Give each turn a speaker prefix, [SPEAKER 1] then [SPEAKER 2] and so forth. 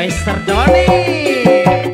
[SPEAKER 1] Mr. Doni